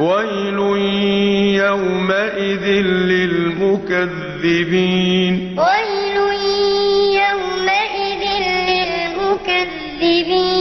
ويل يومئذ للمكذبين ويل يومئذ للمكذبين